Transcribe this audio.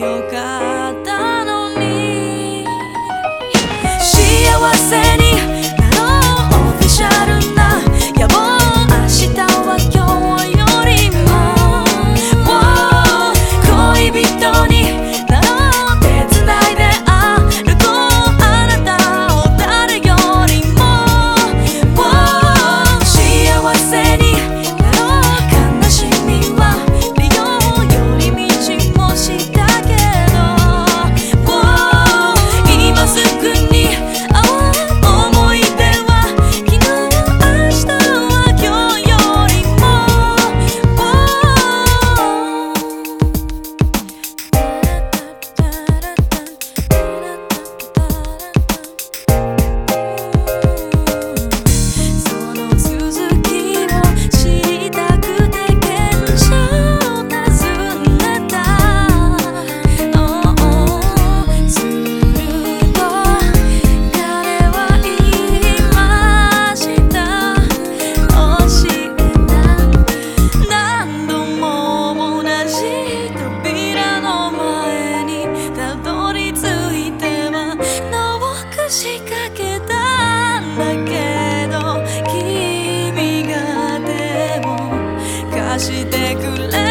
有感してくれ